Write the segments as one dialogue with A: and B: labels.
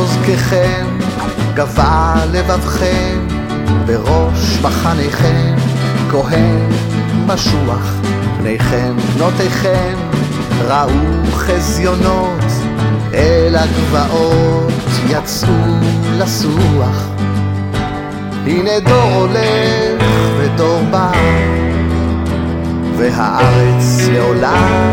A: בחוזקכם גבה לבבכם, בראש מחניכם, כהן משוח, פניכם בנותיכם, ראו חזיונות, אל הגבעות יצאו לסוח. הנה דור הולך ודור בא, והארץ לעולם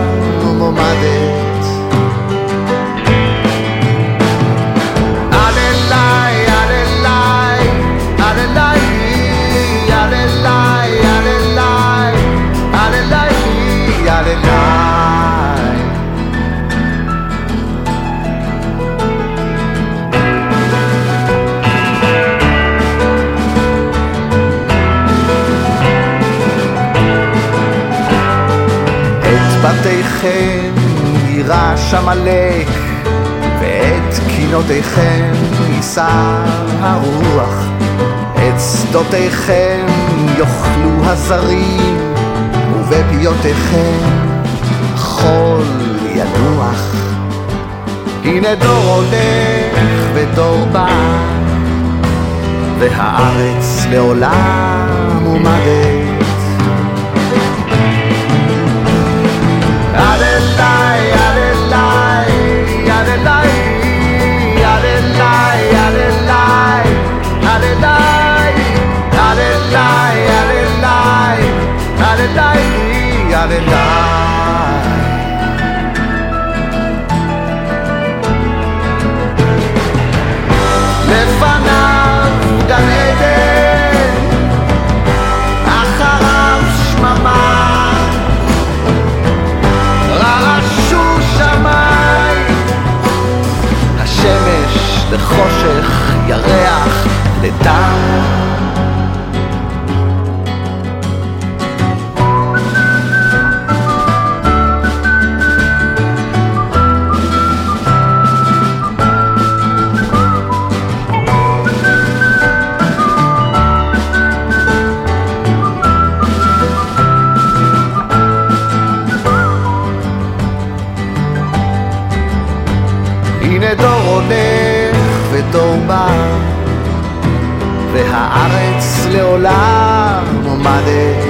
A: בתיכם יירש עמלק, ואת קינותיכם יישא הרוח. את שדותיכם יאכלו הזרים, ובפיותיכם חול ינוח. הנה דור הולך ודור בא, והארץ לעולם da verdade. לפניו גן עדן, אחריו שממה, רעשו שמיים, השמש לחושך, ירח לדם. הנה דור הולך ודור בא, והארץ לעולם עומדת.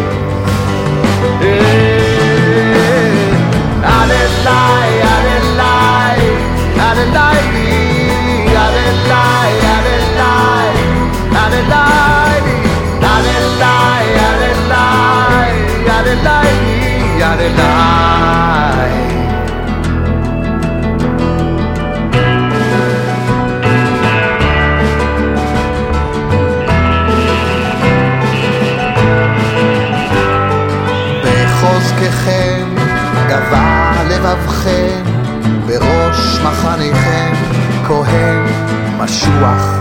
A: לבבכם, בראש מחניכם כהן משוח.